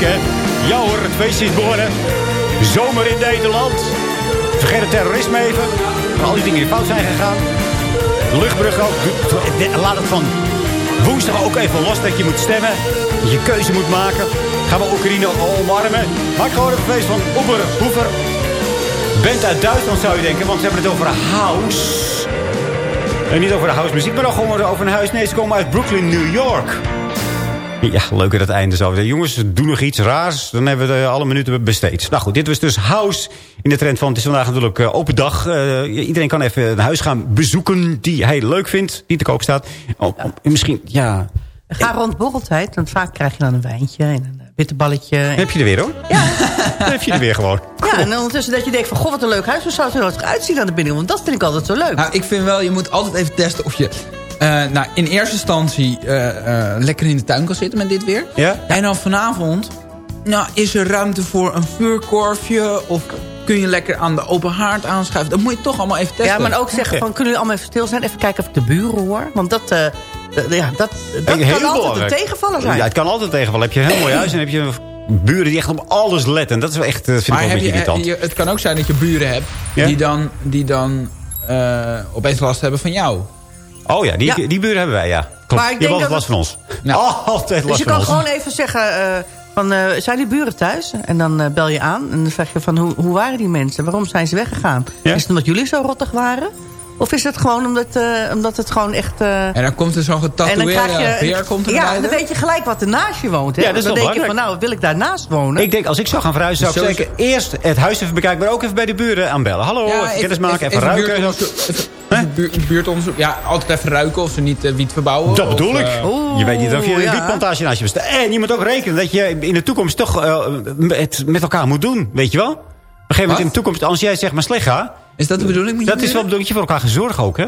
hè? Ja hoor, het feest is begonnen. Zomer in Nederland. Vergeet het terrorisme even. Al die dingen die fout zijn gegaan. De luchtbrug ook. Laat het van woensdag ook even los dat je moet stemmen. Je keuze moet maken. Gaan we Oekraïne omarmen. Maak gewoon een feest van Oeber, Hoever. Bent uit Duitsland zou je denken, want ze hebben het over house. En niet over de house muziek, maar ook gewoon over een huis. Nee, ze komen uit Brooklyn, New York. Ja, leuk dat het einde zo. Jongens, doe nog iets raars. Dan hebben we de alle minuten besteed. Nou goed, dit was dus House in de trend van... Het is vandaag natuurlijk eh, open dag. Eh, iedereen kan even een huis gaan bezoeken die hij leuk vindt. Die te koop staat. Oh, oh, misschien, ja... Ga rond borreltijd, want vaak krijg je dan een wijntje en een eh, bitterballetje. Heb je er weer hoor? Ja. Dan heb je er weer gewoon. Ja, en ondertussen dat je denkt van, goh, wat een leuk huis. Hoe zou het er nou uitzien aan de binnenkant? Want dat vind ik altijd zo leuk. Nou, ik vind wel, je moet altijd even testen of je... eh, nou, in eerste instantie eh, eh, lekker in de tuin kan zitten met dit weer. Ja? En dan vanavond, nou, is er ruimte voor een vuurkorfje? Of kun je lekker aan de open haard aanschuiven? Dat moet je toch allemaal even testen. Ja, maar ook zeggen van, kunnen jullie allemaal even stil zijn? Even kijken of ik de buren hoor. Want dat, ja, dat, dat Heel kan altijd een tegenvaller zijn. Ja, het kan altijd tegenvallen. Heb je een heel mooi huis en heb je buren die echt op alles letten. Dat is wel echt, eh, vind ik Maar wel een beetje je, irritant. je- het kan ook zijn dat je buren hebt... Ja? die dan, die dan eh, opeens last hebben van jou. Oh ja, die, Ja. die buren hebben wij, ja. Klopt. Maar ik die denk dat last van ons. Oh, altijd Dus last je van kan ons. gewoon even zeggen eh, van, eh, zijn die buren thuis? En dan eh, bel je aan en dan zeg je van, hoe, hoe waren die mensen? Waarom zijn ze weggegaan? Ja. Is het omdat jullie zo rottig waren? Of is het gewoon omdat, eh, omdat het gewoon echt... eh, En dan komt er zo'n en dan getatoeëerde krijg je, beer komt ja, erbij. dan weet je gelijk wat er naast je woont. Hè? Ja, dat is dan denk je van, nou, wil ik daarnaast wonen? Ik denk, als ik zou gaan verhuizen, zou ik zeker eerst het huis even bekijken... maar ook even bij de buren aanbellen. Hallo, even, kennis maken, even, ruiken. buurtonderzoek- Even, even buur- buurtonderzoek. Ja, altijd even ruiken of ze niet eh, wiet verbouwen. Dat of, bedoel ik. je weet niet of je een ja. wietplantage naast je bestaat. En je moet ook rekenen dat je in de toekomst toch het met elkaar moet doen. Weet je wel? Op een gegeven moment Wat? in de toekomst, als jij zeg maar slecht gaat... Is dat de bedoeling? Dat is wel dat je voor elkaar gaat zorgen ook, hè?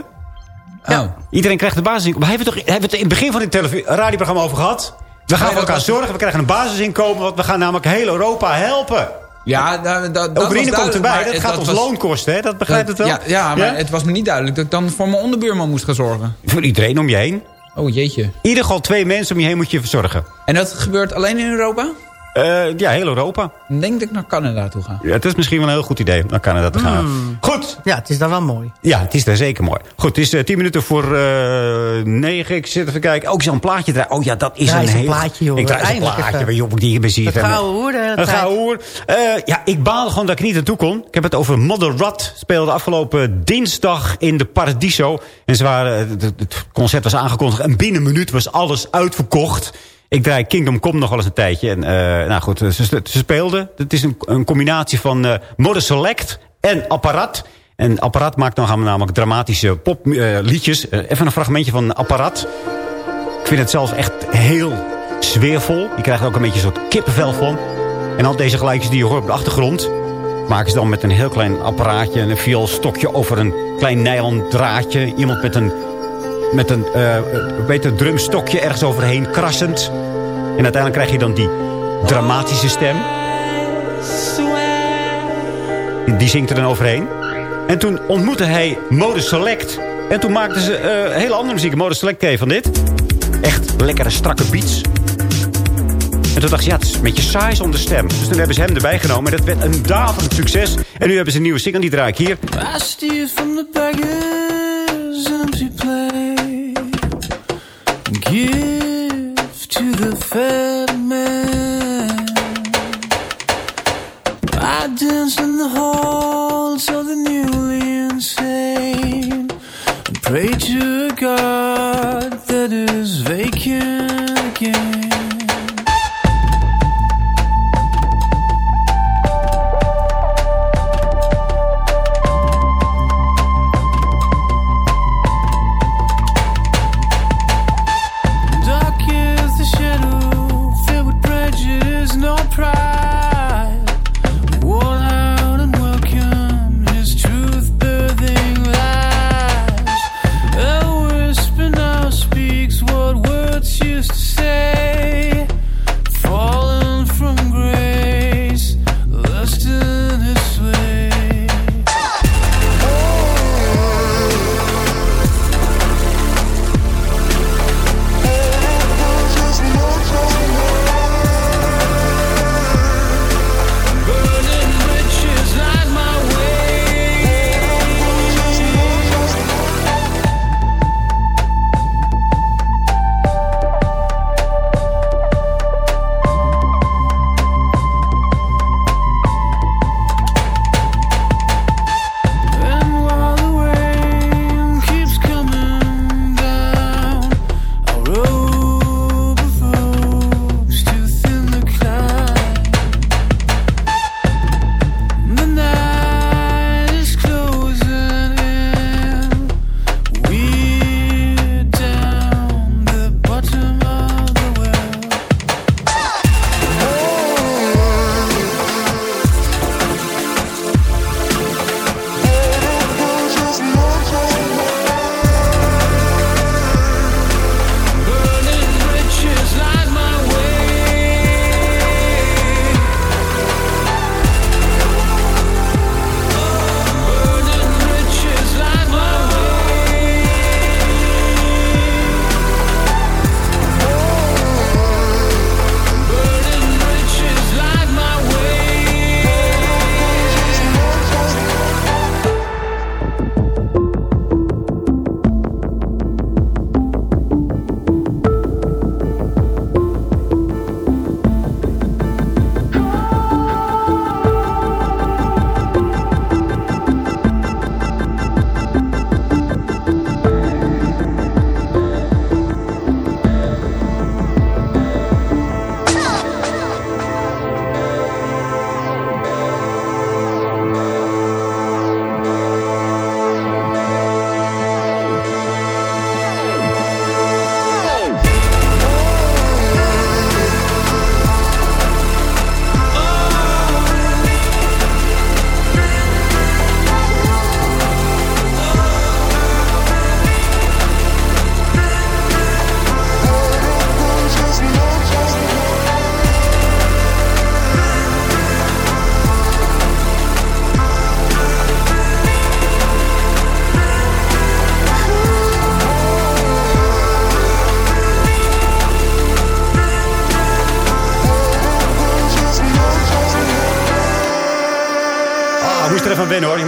Oh. Iedereen krijgt de basisinkomen. Maar hebben we, toch, hebben we het in het begin van dit radioprogramma over gehad? We gaan voor dat elkaar zorgen. We krijgen een basisinkomen. Want we gaan namelijk heel Europa helpen. Ja, dat, dat, dat was Oekraïne komt erbij. Dat gaat ons was- loon kosten, hè? Dat begrijpt het wel? Ja, ja maar het was me niet duidelijk dat ik dan voor mijn onderbuurman moest gaan zorgen. Voor iedereen om je heen. Oh jeetje. In ieder geval twee mensen om je heen moet je verzorgen. En dat gebeurt alleen in Europa? Eh, ja, heel Europa. Ik denk dat ik naar Canada toe ga. Ja, het is misschien wel een heel goed idee om naar Canada te gaan. Hmm. Goed. Ja, het is dan wel mooi. Ja, het is daar zeker mooi. Goed, het is eh, tien minuten voor eh, negen. Ik zit even kijken. Ook zo'n plaatje draaien. Oh ja, dat is Draai een een heel... plaatje, joh. Ik draai een plaatje. je op die hier Het gouden hoer de Een gouden hoer. Eh, ja, ik baalde gewoon dat ik niet naartoe kon. Ik heb het over Mother Rut. Speelde afgelopen dinsdag in de Paradiso. En ze waren, het, het concert was aangekondigd. En binnen een minuut was alles uitverkocht. Ik draai Kingdom Come nog wel eens een tijdje. En, eh, nou goed, ze, ze speelden. Het is een, een combinatie van eh Mother Select en Apparat. En Apparat maakt dan namelijk dramatische popliedjes. even een fragmentje van Apparat. Ik vind het zelf echt heel sfeervol. Je krijgt er ook een beetje een soort kippenvel van. En al deze geluidjes die je hoort op de achtergrond... maken ze dan met een heel klein apparaatje... en een vioolstokje over een klein nylon draadje. Iemand met een, met een eh, weet het, drumstokje ergens overheen krassend. En uiteindelijk krijg je dan die dramatische stem. Die zingt er dan overheen. En toen ontmoette hij Mode Select. En toen maakten ze eh, hele andere muziek. Mode Select je van dit. Echt lekkere, strakke beats. En toen dacht ze, ja, het is een beetje saai zonder stem. Dus toen hebben ze hem erbij genomen. En dat werd een daverend succes. En nu hebben ze een nieuwe single, die draai ik hier. I from the beggar's. Give to the fat man. I dance in the halls of the newly insane. And pray to God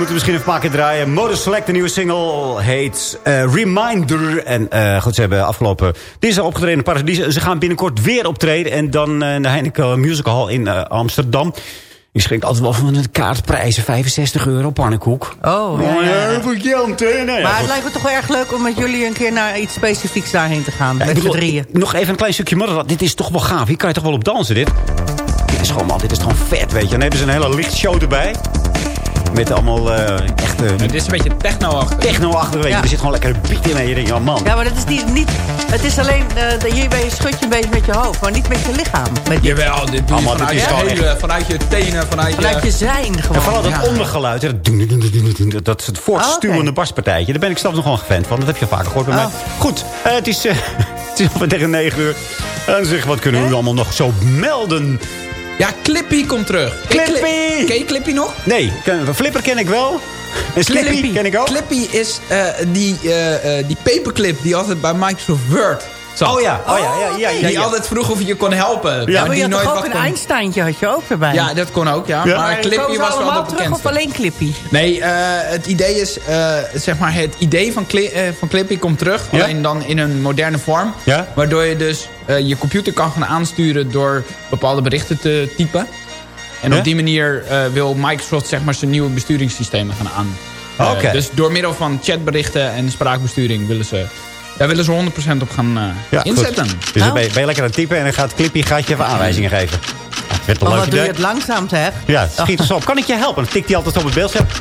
moeten misschien even een paar keer draaien. Motor Select, de nieuwe single, heet eh, Reminder. En eh, goed, ze hebben afgelopen dinsdag opgetreden in Paradies. Ze gaan binnenkort weer optreden. En dan eh, in de Heineken Musical Hall in Amsterdam. Die schrikt altijd wel van de kaartprijzen. 65 euro, pannenkoek. Oh, ja, ja, maar het lijkt me toch wel erg leuk om met jullie een keer naar iets specifieks daarheen te gaan. Ja, ik met bedoel, drieën. Nog even een klein stukje modder. Dit is toch wel gaaf. Hier kan je toch wel op dansen, dit? Dit is gewoon, man, dit is gewoon vet, weet je. Dan hebben ze een hele lichtshow erbij. Met allemaal eh echte... dit is een beetje techno-achtig. Techno-achtig, weet je. Ja. Er zit gewoon lekker een beat in. En je denkt, ja man. Ja, maar dat is niet... niet het is alleen... eh, hierbij schud je een beetje met je hoofd, maar niet met je lichaam. Met je, Jawel, dit doe je Allemaal, vanuit, dit is je gewoon hele, vanuit je tenen, vanuit, vanuit je zijn gewoon. En vooral dat Ja. ondergeluid. Dat, dat is het voortstuwende Oh, baspartijtje. Daar ben ik zelf nog wel een fan van. Dat heb je vaker gehoord bij mij. Oh. Goed, eh, het is, eh, het is alweer tegen 9 uur. En zeg, wat kunnen we nu allemaal nog zo melden? Ja, Clippy komt terug. Clippy! Ken je Clippy nog? Nee, Flipper ken ik wel. En Slippy ken ik ook. Clippy is eh, die, eh, eh, die paperclip die altijd bij Microsoft Word zat. Oh ja, oh ja, ja, ja, ja, Die altijd vroeg of je je kon helpen. Ja, maar maar je die had nooit toch wat ook een kon- Einsteintje had je ook erbij. Ja, dat kon ook, ja. Ja. Maar Clippy was wel de terug of alleen Clippy? Nee, eh, het idee is, eh, zeg maar, het idee van, Cli eh, van Clippy komt terug. Ja? Alleen dan in een moderne vorm. Ja? Waardoor je dus eh, je computer kan gaan aansturen door bepaalde berichten te typen. En Ja? op die manier eh, wil Microsoft zeg maar zijn nieuwe besturingssystemen gaan aan. Eh, Oké. Dus door middel van chatberichten en spraakbesturing willen ze, daar willen ze 100% op gaan eh, Ja, goed. inzetten. Dus dan Oh. ben je, ben je lekker aan het typen en dan gaat Clippy gaat je even aanwijzingen geven. Ja, het wat doe je het langzaam, zeg? Ja, schiet zo op. Kan ik je helpen? Dan tikt hij altijd op het beeld. Zegt,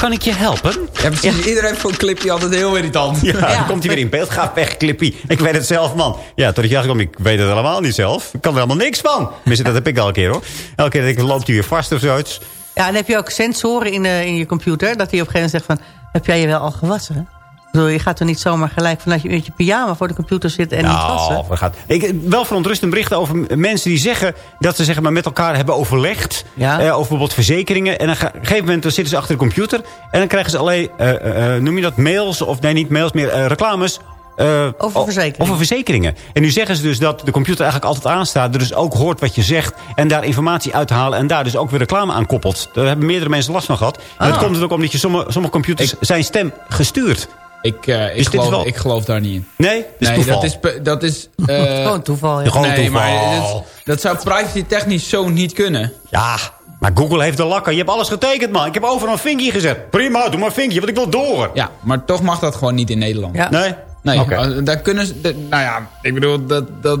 kan ik je helpen? Ja, precies. Iedereen vond Clippy altijd heel irritant. Ja, Ja. dan komt hij weer in beeld. Ga weg, Clippy. Ik weet het zelf, man. Ja, tot ik kom, ik weet het helemaal niet zelf. Ik kan er helemaal niks van. Tenminste, dat heb ik al een keer, hoor. Elke keer denk ik, loopt hij weer vast of zoiets. Ja, en heb je ook sensoren in, eh, in je computer... dat hij op een gegeven moment zegt van... heb jij je wel al gewassen? Bedoel, je gaat er niet zomaar gelijk vanuit je, met je pyjama voor de computer zitten en niet wassen. Nou, we gaat. Ik, wel verontrustend berichten over mensen die zeggen... dat ze zeg maar, met elkaar hebben overlegd. Ja. eh, over bijvoorbeeld verzekeringen. En dan ga- op een gegeven moment dan zitten ze achter de computer... en dan krijgen ze alleen, eh, eh, noem je dat, mails... of nee, niet mails meer, eh, reclames... eh, Over verzekeringen. Over verzekeringen. En nu zeggen ze dus dat de computer eigenlijk altijd aanstaat... dus ook hoort wat je zegt en daar informatie uithalen... en daar dus ook weer reclame aan koppelt. Daar hebben meerdere mensen last van gehad. En dat Ah. komt dus ook omdat je sommige, sommige computers zijn stem gestuurd. Ik, eh, ik, dit geloof, wel- ik geloof daar niet in. Nee, dat is nee, toeval. dat is... Dat is eh, Gewoon toeval, ja. Gewoon nee, maar toeval. dat, dat zou privacy technisch zo niet kunnen. Ja, maar Google heeft de lakker. Je hebt alles getekend, man. Ik heb overal een vinkje gezet. Prima, doe maar een vinkje, want ik wil door. Ja, maar toch mag dat gewoon niet in Nederland. Ja. Nee? Nee, eh, daar kunnen ze... nou ja, ik bedoel, dat, dat,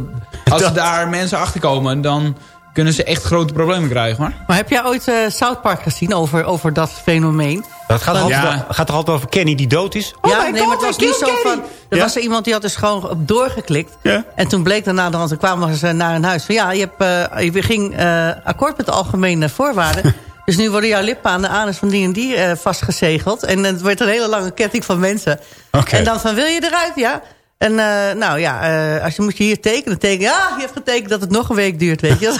als Dat- daar mensen achter komen... dan kunnen ze echt grote problemen krijgen, hoor. Maar heb jij ooit eh, South Park gezien over, over dat fenomeen? Dat gaat, Ja. altijd, gaat toch altijd over Kenny die dood is? Oh ja, nee, God, maar het was niet zo Kenny. van... Er Ja? was er iemand die had dus gewoon op doorgeklikt. Ja. En toen bleek daarna de hand, kwamen ze naar een huis. Van ja, je, hebt, eh, je ging eh, akkoord met de algemene voorwaarden. dus nu worden jouw lippen aan de anus van die en die eh, vastgezegeld. En het werd een hele lange ketting van mensen. Oké. En dan van, wil je eruit? Ja. En eh, nou ja, eh, als je moet je hier tekenen, teken. Ja, je hebt getekend dat het nog een week duurt, weet je.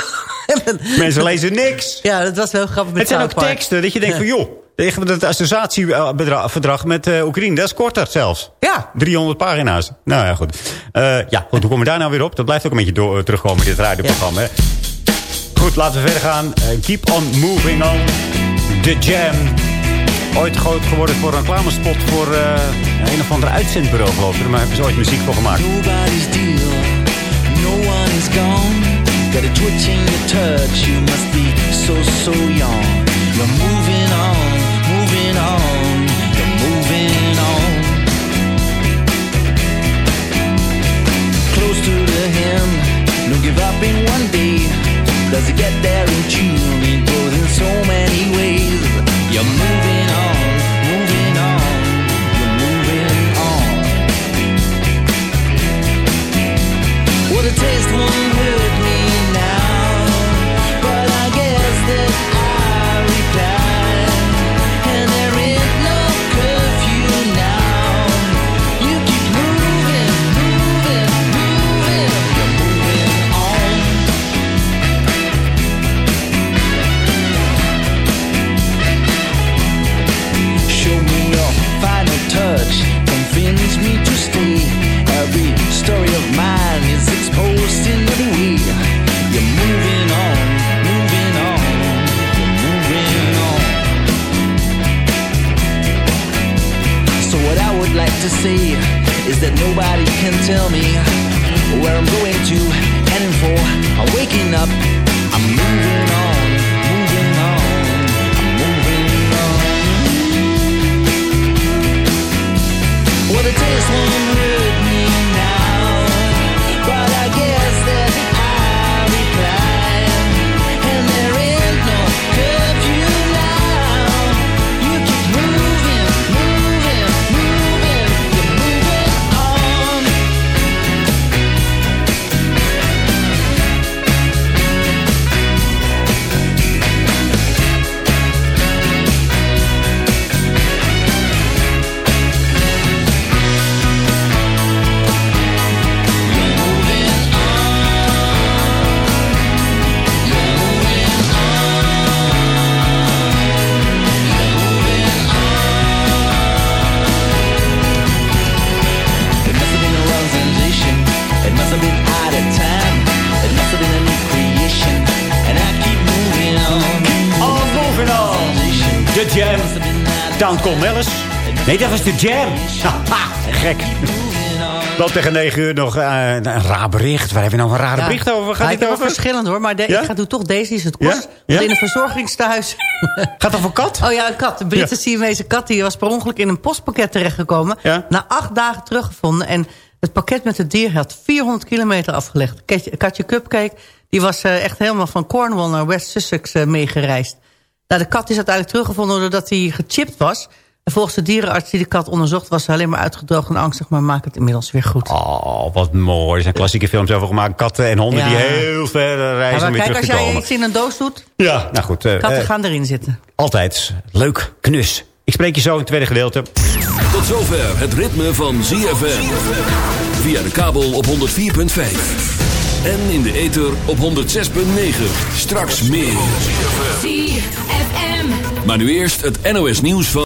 Mensen lezen niks. Ja, dat was wel grappig met Het zijn ook teksten dat je denkt van joh... Het associatieverdrag met eh, Oekraïne, dat is korter zelfs. Ja. 300 pagina's. Nou ja, goed. Ja, goed, hoe komen we daar nou weer op? Dat blijft ook een beetje door, terugkomen in dit radioprogramma. Goed, laten we verder gaan. Keep on moving on. The Jam. Ooit groot geworden voor een reclamespot voor eh, een of ander uitzendbureau, geloof ik. Daar hebben ze ooit muziek voor gemaakt. Nobody's deal, no one is gone. Got a twitch in your touch, you must be so, so young. You're moving on, moving on, you're moving on. Close to the hem, don't give up in one day. Does it get there in June? It in so many ways. You're moving What a taste won't hurt to say is that nobody can tell me where I'm going to, heading for. I'm waking up, I'm moving on, moving on, moving on. Well, the taste won't hurt Nee, dat was de Jam. Gek. Wel tegen 9 uur nog eh, een raar bericht. Waar hebben we nou een rare Ja. bericht over? Gaat Ja, dit over? verschillend hoor, maar de- Ja? ik ga doe toch deze die is het kort. Ja? Want in een verzorgingstehuis... Gaat over kat? Oh ja, een kat. De Britse. Siamese kat die was per ongeluk in een postpakket terechtgekomen. Na acht dagen teruggevonden. En het pakket met het dier had 400 kilometer afgelegd. Katje, Katje Cupcake die was eh, echt helemaal van Cornwall naar West Sussex eh, meegereisd. Nou, de kat is uiteindelijk teruggevonden doordat hij gechipt was. En volgens de dierenarts die de kat onderzocht... was ze alleen maar uitgedroogd en angstig, maar maakt het inmiddels weer goed. Oh, wat mooi. Er zijn klassieke films over gemaakt. Katten en honden Ja. die heel ver Ja, reizen maar om weer kijk, terug als jij iets in een doos doet, Ja, nou goed. eh, katten eh, gaan erin zitten. altijd leuk, knus. Ik spreek je zo in het tweede gedeelte. Tot zover het ritme van ZFM. Via de kabel op 104.5. En in de ether op 106.9. Straks meer. ZFM. Maar nu eerst het NOS nieuws van...